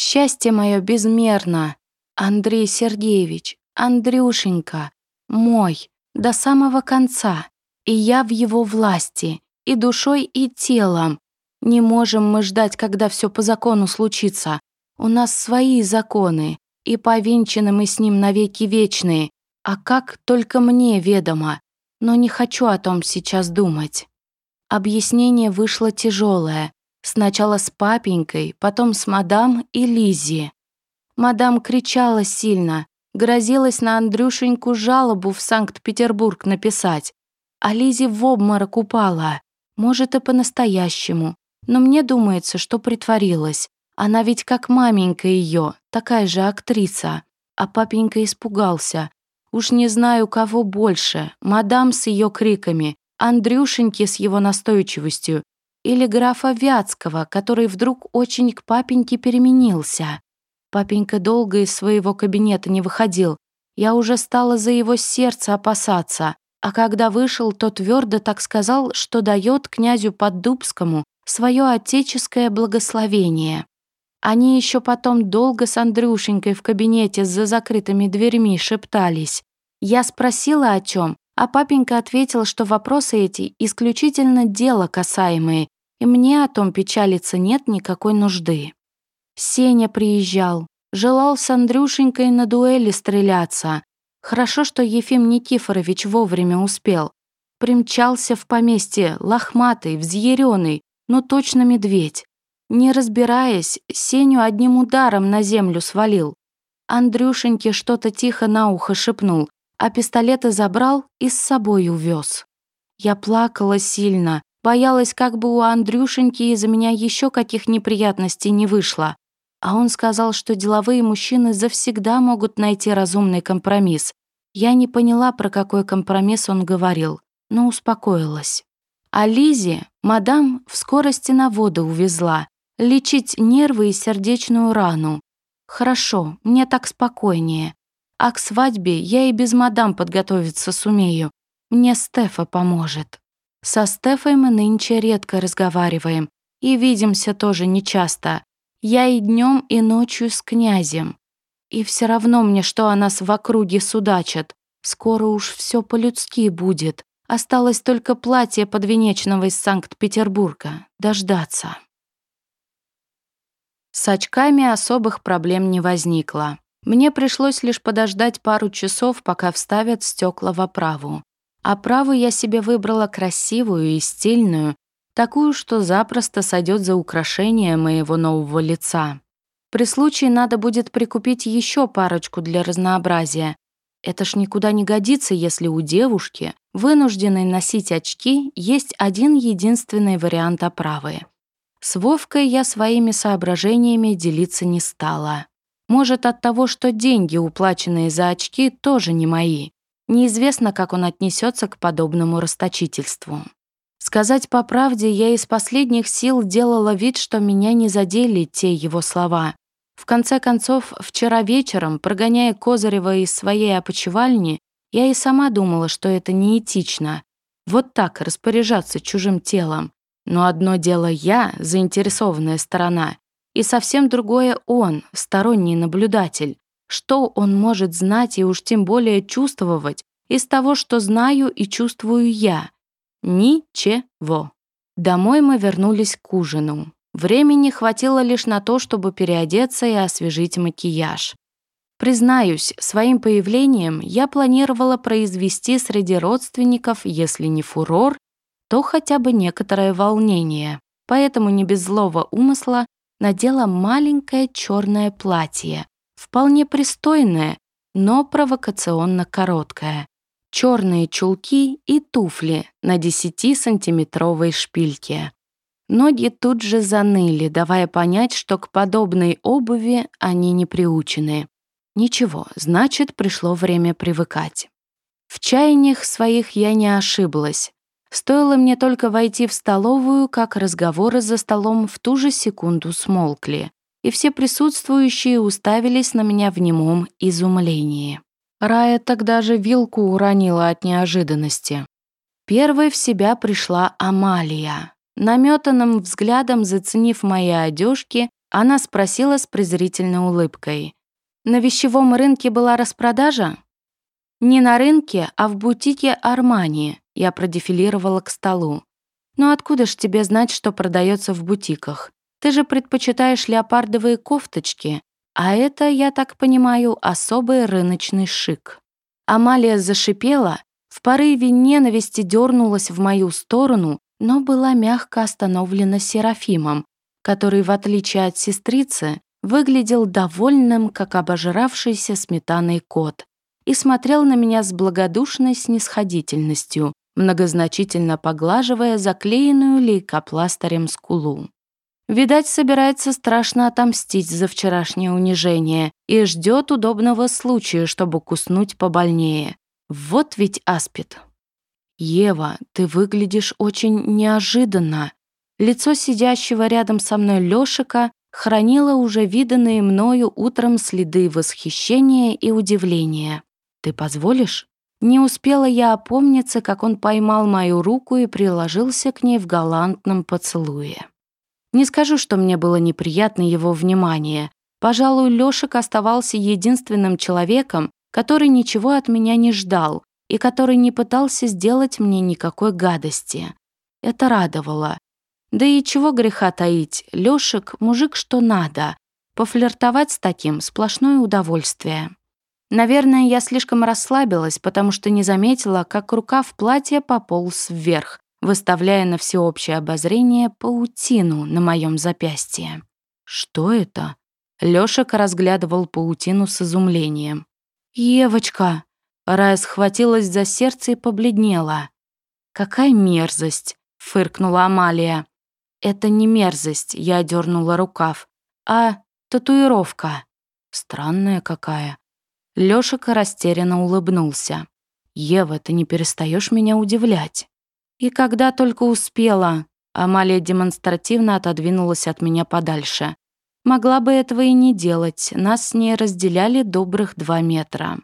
Счастье мое безмерно. Андрей Сергеевич, Андрюшенька, мой, до самого конца. И я в его власти, и душой, и телом. Не можем мы ждать, когда все по закону случится. У нас свои законы, и повенчаны мы с ним навеки вечные. А как только мне ведомо. Но не хочу о том сейчас думать. Объяснение вышло тяжелое. Сначала с папенькой, потом с мадам и Лизи. Мадам кричала сильно, грозилась на Андрюшеньку жалобу в Санкт-Петербург написать. А Лизи в обморок упала. Может, и по-настоящему. Но мне думается, что притворилась. Она ведь как маменька ее, такая же актриса. А папенька испугался. Уж не знаю, кого больше, мадам с ее криками, Андрюшеньки с его настойчивостью или графа Вятского, который вдруг очень к папеньке переменился. Папенька долго из своего кабинета не выходил. Я уже стала за его сердце опасаться. А когда вышел, то твердо так сказал, что дает князю Поддубскому свое отеческое благословение. Они еще потом долго с Андрюшенькой в кабинете за закрытыми дверьми шептались. Я спросила о чем, а папенька ответил, что вопросы эти исключительно дело касаемые, и мне о том печалиться нет никакой нужды. Сеня приезжал, желал с Андрюшенькой на дуэли стреляться. Хорошо, что Ефим Никифорович вовремя успел. Примчался в поместье, лохматый, взъяренный, но точно медведь. Не разбираясь, Сеню одним ударом на землю свалил. Андрюшеньке что-то тихо на ухо шепнул, а пистолеты забрал и с собой увез. Я плакала сильно, боялась, как бы у Андрюшеньки из-за меня еще каких неприятностей не вышло. А он сказал, что деловые мужчины завсегда могут найти разумный компромисс. Я не поняла, про какой компромисс он говорил, но успокоилась. А Лизе мадам в скорости на воду увезла, лечить нервы и сердечную рану. Хорошо, мне так спокойнее. А к свадьбе я и без мадам подготовиться сумею. Мне Стефа поможет. Со Стефой мы нынче редко разговариваем и видимся тоже нечасто. Я и днем, и ночью с князем. И все равно мне, что о нас в округе судачат. Скоро уж все по-людски будет. Осталось только платье подвенечного из Санкт-Петербурга. Дождаться. С очками особых проблем не возникло. Мне пришлось лишь подождать пару часов, пока вставят стекла в оправу. Оправу я себе выбрала красивую и стильную, такую, что запросто сойдет за украшение моего нового лица. При случае надо будет прикупить еще парочку для разнообразия. Это ж никуда не годится, если у девушки, вынужденной носить очки, есть один единственный вариант оправы. С Вовкой я своими соображениями делиться не стала. Может, от того, что деньги, уплаченные за очки, тоже не мои. Неизвестно, как он отнесется к подобному расточительству. Сказать по правде, я из последних сил делала вид, что меня не задели те его слова. В конце концов, вчера вечером, прогоняя Козырева из своей опочивальни, я и сама думала, что это неэтично. Вот так распоряжаться чужим телом. Но одно дело я, заинтересованная сторона, и совсем другое он, сторонний наблюдатель. Что он может знать и уж тем более чувствовать из того, что знаю и чувствую я? Ничего. Домой мы вернулись к ужину. Времени хватило лишь на то, чтобы переодеться и освежить макияж. Признаюсь, своим появлением я планировала произвести среди родственников, если не фурор, то хотя бы некоторое волнение. Поэтому не без злого умысла надела маленькое черное платье, вполне пристойное, но провокационно короткое. Черные чулки и туфли на 10-сантиметровой шпильке. Ноги тут же заныли, давая понять, что к подобной обуви они не приучены. Ничего, значит, пришло время привыкать. В чаяниях своих я не ошиблась. Стоило мне только войти в столовую, как разговоры за столом в ту же секунду смолкли, и все присутствующие уставились на меня в немом изумлении. Рая тогда же вилку уронила от неожиданности. Первой в себя пришла Амалия. Наметанным взглядом заценив мои одежки, Она спросила с презрительной улыбкой. «На вещевом рынке была распродажа?» «Не на рынке, а в бутике Армани», я продефилировала к столу. «Ну откуда ж тебе знать, что продается в бутиках? Ты же предпочитаешь леопардовые кофточки, а это, я так понимаю, особый рыночный шик». Амалия зашипела, в порыве ненависти дернулась в мою сторону, но была мягко остановлена Серафимом, который, в отличие от сестрицы, выглядел довольным, как обожравшийся сметаной кот, и смотрел на меня с благодушной снисходительностью, многозначительно поглаживая заклеенную лейкопластырем скулу. Видать, собирается страшно отомстить за вчерашнее унижение и ждет удобного случая, чтобы куснуть побольнее. Вот ведь аспид. «Ева, ты выглядишь очень неожиданно», Лицо сидящего рядом со мной Лёшика хранило уже виданные мною утром следы восхищения и удивления. «Ты позволишь?» Не успела я опомниться, как он поймал мою руку и приложился к ней в галантном поцелуе. Не скажу, что мне было неприятно его внимание. Пожалуй, Лёшик оставался единственным человеком, который ничего от меня не ждал и который не пытался сделать мне никакой гадости. Это радовало. Да и чего греха таить, Лёшек — мужик что надо. Пофлиртовать с таким — сплошное удовольствие. Наверное, я слишком расслабилась, потому что не заметила, как рука в платье пополз вверх, выставляя на всеобщее обозрение паутину на моем запястье. «Что это?» Лёшек разглядывал паутину с изумлением. «Евочка!» Рая схватилась за сердце и побледнела. «Какая мерзость!» — фыркнула Амалия. «Это не мерзость», — я дернула рукав, «а татуировка». Странная какая. Лёшика растерянно улыбнулся. «Ева, ты не перестаешь меня удивлять». И когда только успела, Амалия демонстративно отодвинулась от меня подальше. Могла бы этого и не делать, нас с ней разделяли добрых два метра.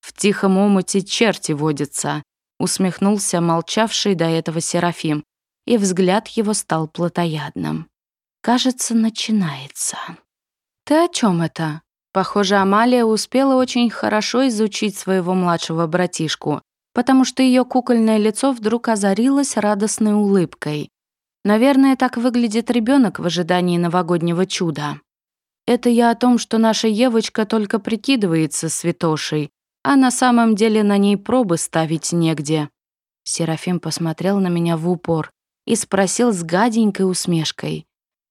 «В тихом омуте черти водятся», усмехнулся молчавший до этого Серафим, и взгляд его стал плотоядным. «Кажется, начинается». «Ты о чем это?» Похоже, Амалия успела очень хорошо изучить своего младшего братишку, потому что ее кукольное лицо вдруг озарилось радостной улыбкой. Наверное, так выглядит ребенок в ожидании новогоднего чуда. Это я о том, что наша Евочка только прикидывается святошей, а на самом деле на ней пробы ставить негде. Серафим посмотрел на меня в упор, и спросил с гаденькой усмешкой.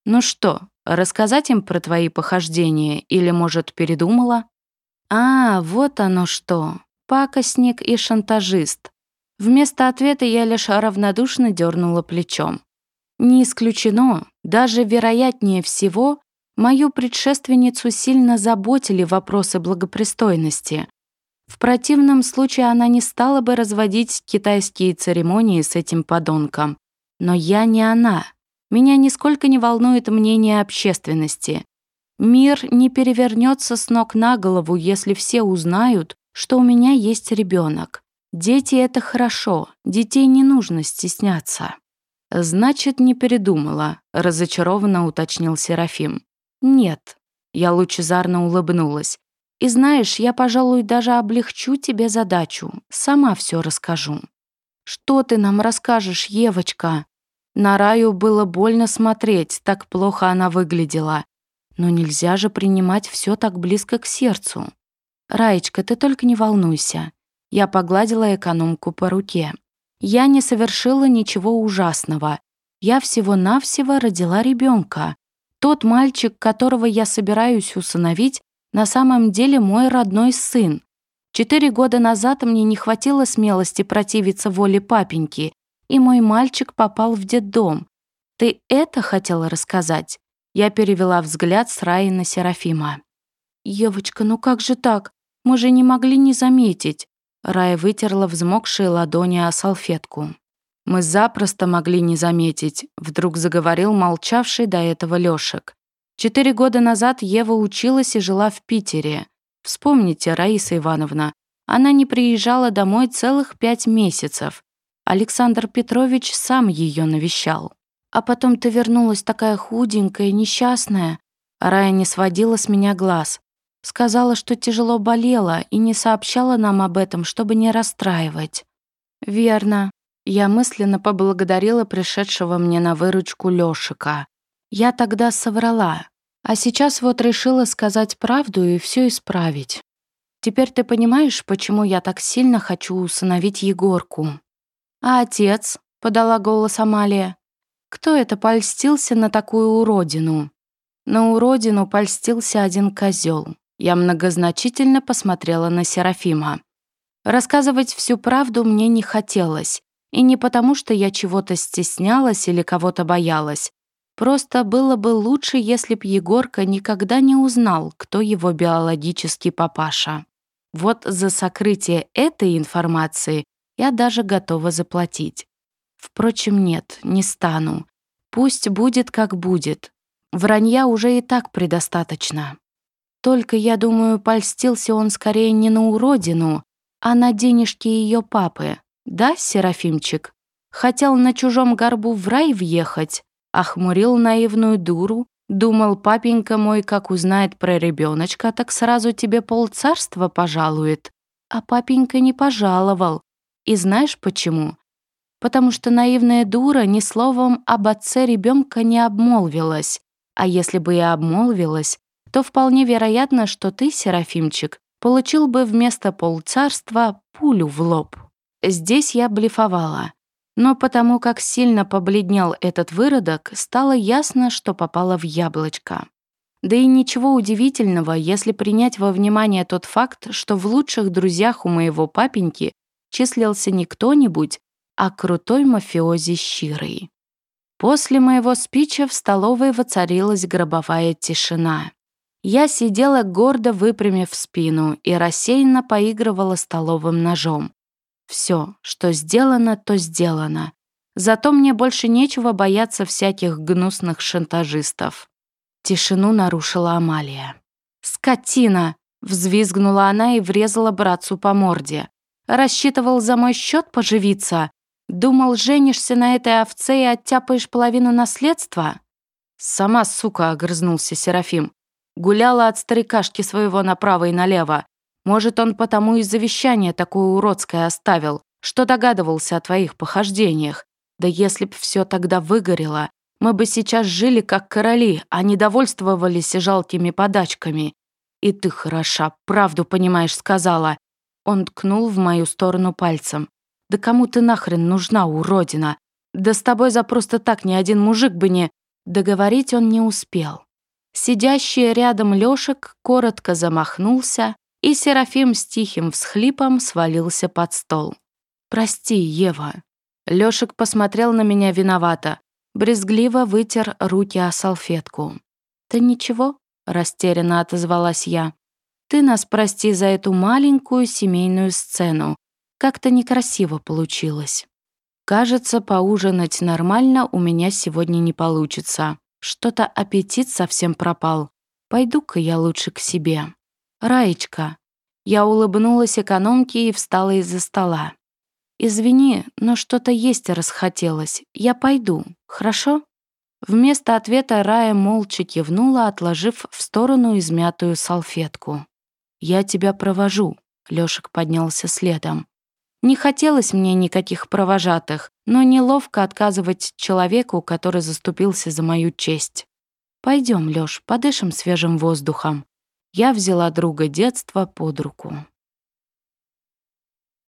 «Ну что, рассказать им про твои похождения или, может, передумала?» «А, вот оно что, пакостник и шантажист». Вместо ответа я лишь равнодушно дернула плечом. Не исключено, даже вероятнее всего, мою предшественницу сильно заботили вопросы благопристойности. В противном случае она не стала бы разводить китайские церемонии с этим подонком. Но я не она. Меня нисколько не волнует мнение общественности. Мир не перевернется с ног на голову, если все узнают, что у меня есть ребенок. Дети — это хорошо, детей не нужно стесняться. «Значит, не передумала», — разочарованно уточнил Серафим. «Нет». Я лучезарно улыбнулась. «И знаешь, я, пожалуй, даже облегчу тебе задачу. Сама все расскажу». «Что ты нам расскажешь, Евочка?» На Раю было больно смотреть, так плохо она выглядела. Но нельзя же принимать все так близко к сердцу. «Раечка, ты только не волнуйся». Я погладила экономку по руке. «Я не совершила ничего ужасного. Я всего-навсего родила ребенка. Тот мальчик, которого я собираюсь усыновить, на самом деле мой родной сын. Четыре года назад мне не хватило смелости противиться воле папеньки, и мой мальчик попал в детдом. Ты это хотела рассказать?» Я перевела взгляд с Раи на Серафима. «Евочка, ну как же так? Мы же не могли не заметить». Рая вытерла взмокшие ладони о салфетку. «Мы запросто могли не заметить», — вдруг заговорил молчавший до этого Лёшек. «Четыре года назад Ева училась и жила в Питере. Вспомните, Раиса Ивановна, она не приезжала домой целых пять месяцев. Александр Петрович сам ее навещал. А потом ты вернулась такая худенькая, несчастная. Рая не сводила с меня глаз. Сказала, что тяжело болела и не сообщала нам об этом, чтобы не расстраивать. Верно. Я мысленно поблагодарила пришедшего мне на выручку Лёшика. Я тогда соврала, а сейчас вот решила сказать правду и все исправить. Теперь ты понимаешь, почему я так сильно хочу усыновить Егорку. А отец, — подала голос Амалия, — кто это польстился на такую уродину? На уродину польстился один козел. Я многозначительно посмотрела на Серафима. Рассказывать всю правду мне не хотелось. И не потому, что я чего-то стеснялась или кого-то боялась. Просто было бы лучше, если б Егорка никогда не узнал, кто его биологический папаша. Вот за сокрытие этой информации я даже готова заплатить. Впрочем, нет, не стану. Пусть будет, как будет. Вранья уже и так предостаточно. Только, я думаю, польстился он скорее не на уродину, а на денежки ее папы. Да, Серафимчик? Хотел на чужом горбу в рай въехать, охмурил наивную дуру, думал, папенька мой, как узнает про ребеночка, так сразу тебе полцарства пожалует. А папенька не пожаловал. И знаешь почему? Потому что наивная дура ни словом об отце ребенка не обмолвилась. А если бы и обмолвилась, то вполне вероятно, что ты, Серафимчик, получил бы вместо полцарства пулю в лоб. Здесь я блефовала. Но потому как сильно побледнел этот выродок, стало ясно, что попало в яблочко. Да и ничего удивительного, если принять во внимание тот факт, что в лучших друзьях у моего папеньки числился не кто-нибудь, а крутой мафиози Щирый. После моего спича в столовой воцарилась гробовая тишина. Я сидела гордо выпрямив спину и рассеянно поигрывала столовым ножом. Все, что сделано, то сделано. Зато мне больше нечего бояться всяких гнусных шантажистов. Тишину нарушила Амалия. «Скотина!» — взвизгнула она и врезала братцу по морде. «Рассчитывал за мой счет поживиться? Думал, женишься на этой овце и оттяпаешь половину наследства?» «Сама, сука!» — огрызнулся Серафим. Гуляла от старикашки своего направо и налево. Может, он потому и завещание такое уродское оставил, что догадывался о твоих похождениях. Да если б все тогда выгорело, мы бы сейчас жили как короли, а не довольствовались жалкими подачками. И ты хороша, правду понимаешь, сказала. Он ткнул в мою сторону пальцем. Да кому ты нахрен нужна, уродина? Да с тобой за просто так ни один мужик бы не... Договорить он не успел. Сидящий рядом Лёшек коротко замахнулся, и Серафим с тихим всхлипом свалился под стол. «Прости, Ева». Лёшек посмотрел на меня виновато, брезгливо вытер руки о салфетку. «Да ничего», — растерянно отозвалась я. «Ты нас прости за эту маленькую семейную сцену. Как-то некрасиво получилось. Кажется, поужинать нормально у меня сегодня не получится. Что-то аппетит совсем пропал. Пойду-ка я лучше к себе». «Раечка». Я улыбнулась экономке и встала из-за стола. «Извини, но что-то есть расхотелось. Я пойду, хорошо?» Вместо ответа Рая молча кивнула, отложив в сторону измятую салфетку. «Я тебя провожу», — Лёшек поднялся следом. Не хотелось мне никаких провожатых, но неловко отказывать человеку, который заступился за мою честь. Пойдем, Лёш, подышим свежим воздухом. Я взяла друга детства под руку.